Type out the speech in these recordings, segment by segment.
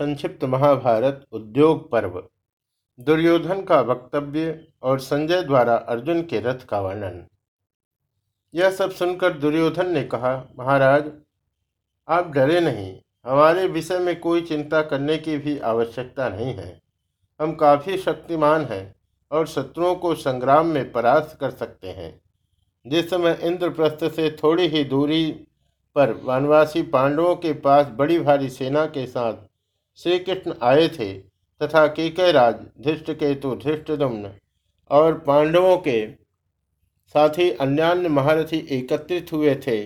संक्षिप्त महाभारत उद्योग पर्व। दुर्योधन का वक्तव्य और संजय द्वारा अर्जुन के रथ का वर्णन। यह सब सुनकर दुर्योधन ने कहा, महाराज, आप डरे नहीं। हमारे विषय में कोई चिंता करने की भी आवश्यकता नहीं है। हम काफ़ी शक्तिमान हैं और शत्रुओं को संग्राम में परास्त कर सकते हैं। जिस समय इंद्रप्रस्थ से थोड़ी ही दूरी पर वनवासी पांडवों के पास बड़ी भारी सेना के साथ श्री कृष्ण आए थे तथा केकयराज धृष्टकेतु धृष्टदम्न और पांडवों के साथ ही अन्यान्य महारथी एकत्रित हुए थे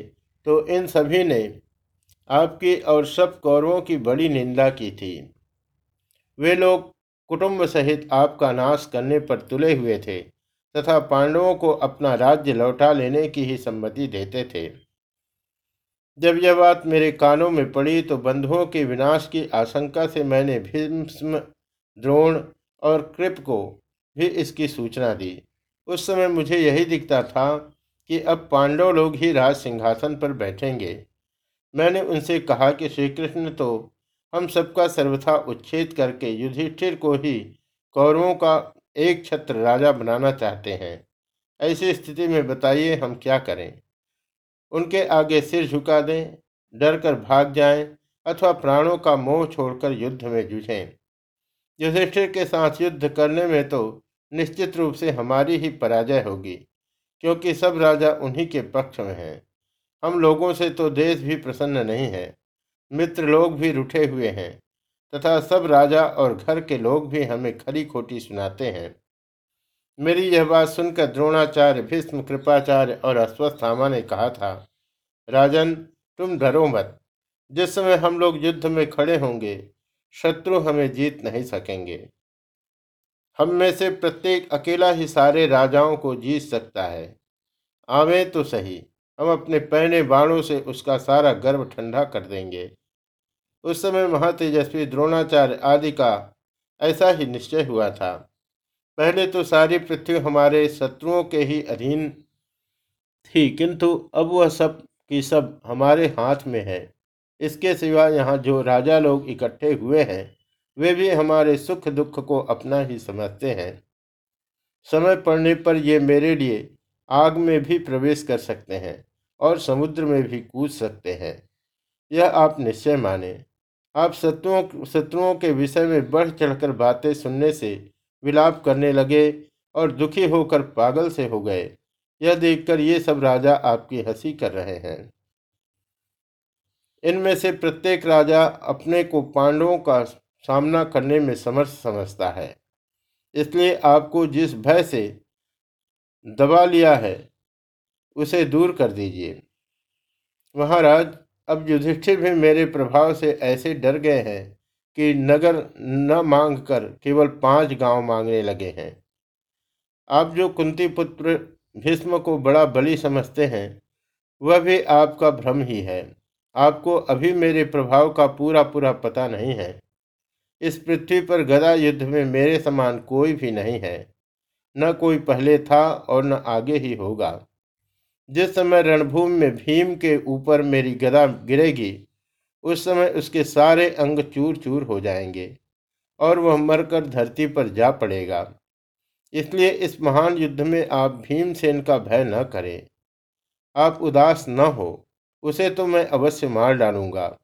तो इन सभी ने आपकी और सब कौरवों की बड़ी निंदा की थी। वे लोग कुटुंब सहित आपका नाश करने पर तुले हुए थे तथा पांडवों को अपना राज्य लौटा लेने की ही सम्मति देते थे। जब यह बात मेरे कानों में पड़ी तो बंधुओं के विनाश की आशंका से मैंने भीष्म, द्रोण और कृप को भी इसकी सूचना दी। उस समय मुझे यही दिखता था कि अब पांडव लोग ही राज सिंहासन पर बैठेंगे। मैंने उनसे कहा कि श्री कृष्ण तो हम सबका सर्वथा उच्छेद करके युधिष्ठिर को ही कौरवों का एक छत्र राजा बनाना चाहते हैं। ऐसी स्थिति में बताइए हम क्या करें। उनके आगे सिर झुका दें डर कर भाग जाएँ अथवा प्राणों का मोह छोड़कर युद्ध में जुझें। युधिष्ठिर के साथ युद्ध करने में तो निश्चित रूप से हमारी ही पराजय होगी, क्योंकि सब राजा उन्हीं के पक्ष में हैं। हम लोगों से तो देश भी प्रसन्न नहीं है, मित्र लोग भी रुठे हुए हैं, तथा सब राजा और घर के लोग भी हमें खरी खोटी सुनाते हैं। मेरी यह बात सुनकर द्रोणाचार्य, भीष्म, कृपाचार्य और अश्वस्थामा ने कहा था, राजन, तुम डरो मत। जिस समय हम लोग युद्ध में खड़े होंगे, शत्रु हमें जीत नहीं सकेंगे। हम में से प्रत्येक अकेला ही सारे राजाओं को जीत सकता है। आवे तो सही, हम अपने पहने बाणों से उसका सारा गर्व ठंडा कर देंगे। उस समय महातेजस्वी द्रोणाचार्य आदि का ऐसा ही निश्चय हुआ था। पहले तो सारी पृथ्वी हमारे शत्रुओं के ही अधीन थी, किंतु अब वह सब की सब हमारे हाथ में है। इसके सिवा यहाँ जो राजा लोग इकट्ठे हुए हैं, वे भी हमारे सुख दुख को अपना ही समझते हैं। समय पड़ने पर ये मेरे लिए आग में भी प्रवेश कर सकते हैं और समुद्र में भी कूद सकते हैं। यह आप निश्चय माने। आप शत्रुओं शत्रुओं के विषय में बढ़ चढ़कर बातें सुनने से विलाप करने लगे और दुखी होकर पागल से हो गए। यह देखकर ये सब राजा आपकी हँसी कर रहे हैं। इनमें से प्रत्येक राजा अपने को पांडवों का सामना करने में समर्थ समझता है। इसलिए आपको जिस भय से दबा लिया है, उसे दूर कर दीजिए। महाराज, अब युधिष्ठिर भी मेरे प्रभाव से ऐसे डर गए हैं। कि नगर न मांग कर केवल पाँच गाँव मांगने लगे हैं। आप जो कुंती पुत्र भीष्म को बड़ा बलि समझते हैं, वह भी आपका भ्रम ही है। आपको अभी मेरे प्रभाव का पूरा पूरा पता नहीं है। इस पृथ्वी पर गदा युद्ध में मेरे समान कोई भी नहीं है। न कोई पहले था और न आगे ही होगा। जिस समय रणभूमि में भीम के ऊपर मेरी गदा गिरेगी उस समय उसके सारे अंग चूर चूर हो जाएँगे और वह मरकर धरती पर जा पड़ेगा। इसलिए इस महान युद्ध में आप भीमसेन का भय न करें। आप उदास न हो, उसे तो मैं अवश्य मार डालूँगा।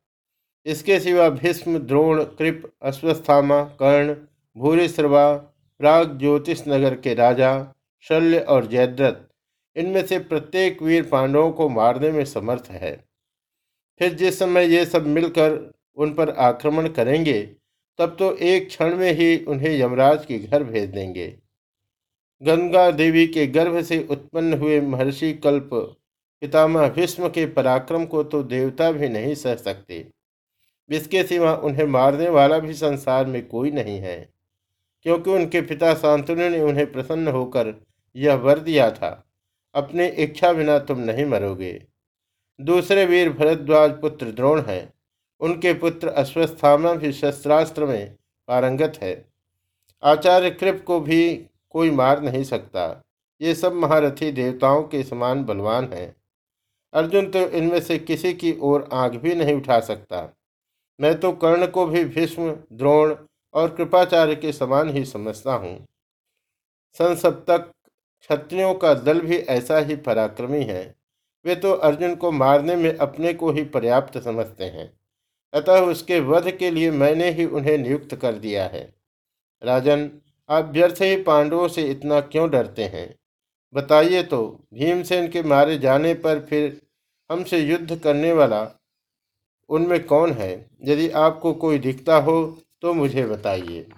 इसके सिवा भीष्म, द्रोण, कृप, अश्वस्थामा, कर्ण भूरिश्रवा प्राग ज्योतिष नगर के राजा, शल्य और जयद्रथ, इनमें से प्रत्येक वीर पांडवों को मारने में समर्थ है। फिर जिस समय ये सब मिलकर उन पर आक्रमण करेंगे, तब तो एक क्षण में ही उन्हें यमराज के घर भेज देंगे। गंगा देवी के गर्भ से उत्पन्न हुए महर्षि कल्प पितामह भीष्म के पराक्रम को तो देवता भी नहीं सह सकते। इसके सिवा उन्हें मारने वाला भी संसार में कोई नहीं है, क्योंकि उनके पिता शांतनु ने उन्हें प्रसन्न होकर यह वर दिया था, अपने इच्छा बिना तुम नहीं मरोगे। दूसरे वीर भरद्वाज पुत्र द्रोण है। उनके पुत्र अश्वस्थामा भी शस्त्रास्त्र में पारंगत है। आचार्य कृप को भी कोई मार नहीं सकता। ये सब महारथी देवताओं के समान बलवान हैं। अर्जुन तो इनमें से किसी की ओर आँख भी नहीं उठा सकता। मैं तो कर्ण को भी भीष्म, द्रोण और कृपाचार्य के समान ही समझता हूँ। संसप्तक क्षत्रियों का दल भी ऐसा ही पराक्रमी है। वे तो अर्जुन को मारने में अपने को ही पर्याप्त समझते हैं। अतः उसके वध के लिए मैंने ही उन्हें नियुक्त कर दिया है। राजन, आप व्यर्थ ही पांडवों से इतना क्यों डरते हैं? बताइए तो भीमसेन के मारे जाने पर फिर हमसे युद्ध करने वाला उनमें कौन है? यदि आपको कोई दिखता हो तो मुझे बताइए।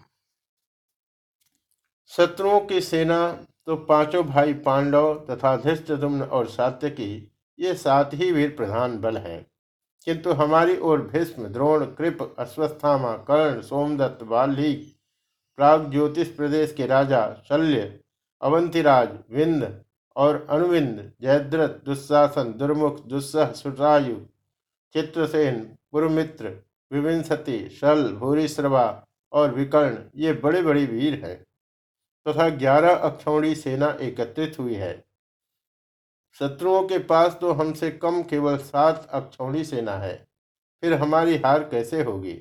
शत्रुओं की सेना तो पाँचों भाई पांडव तथा धृष्टुम्न और सात्यकी ये सात ही वीर प्रधान बल हैं। किंतु हमारी ओर भीष्म, द्रोण, कृप, अश्वस्थामा, कर्ण, सोमदत्त बाल्ही प्राग ज्योतिष प्रदेश के राजा, शल्य, अवंतिराज विंद और अनुविंद जयद्रथ दुस्शासन दुर्मुख, दुस्सह, सुरायु, चित्रसेन, पुरमित्र विविंसति शल, भूरिश्रवा और विकर्ण, ये बड़े बड़े वीर हैं। तथा तो ग्यारह अक्षौणी सेना एकत्रित हुई है। शत्रुओं के पास तो हमसे कम केवल सात अक्षौणी सेना है, फिर हमारी हार कैसे होगी?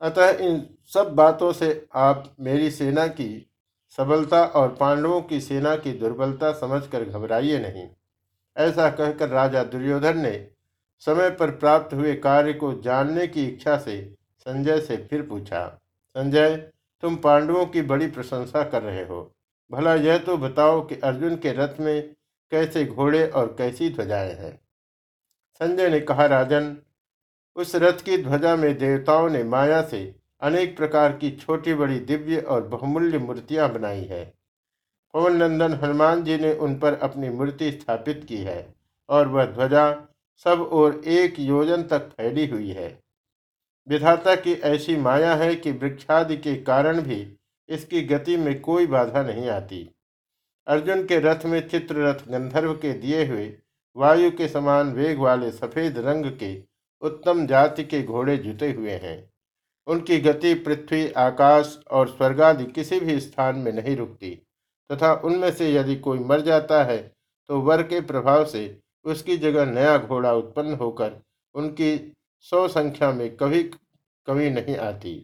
अतः इन सब बातों से आप मेरी सेना की सबलता और पांडवों की सेना की दुर्बलता समझकर घबराइए नहीं। ऐसा कहकर राजा दुर्योधन ने समय पर प्राप्त हुए कार्य को जानने की इच्छा से संजय से फिर पूछा, संजय, तुम पांडवों की बड़ी प्रशंसा कर रहे हो। भला यह तो बताओ कि अर्जुन के रथ में कैसे घोड़े और कैसी ध्वजाएँ हैं। संजय ने कहा, राजन, उस रथ की ध्वजा में देवताओं ने माया से अनेक प्रकार की छोटी बड़ी दिव्य और बहुमूल्य मूर्तियाँ बनाई है। पवन नंदन हनुमान जी ने उन पर अपनी मूर्ति स्थापित की है और वह ध्वजा सब ओर एक योजन तक फैली हुई है। विधाता की ऐसी माया है कि वृक्षादि के कारण भी इसकी गति में कोई बाधा नहीं आती। अर्जुन के रथ में चित्ररथ गंधर्व के दिए हुए वायु के समान वेग वाले सफ़ेद रंग के उत्तम जाति के घोड़े जुटे हुए हैं। उनकी गति पृथ्वी, आकाश और स्वर्ग आदि किसी भी स्थान में नहीं रुकती, तथा उनमें से यदि कोई मर जाता है तो वर के प्रभाव से उसकी जगह नया घोड़ा उत्पन्न होकर उनकी सौ संख्या में कभी कमी नहीं आती।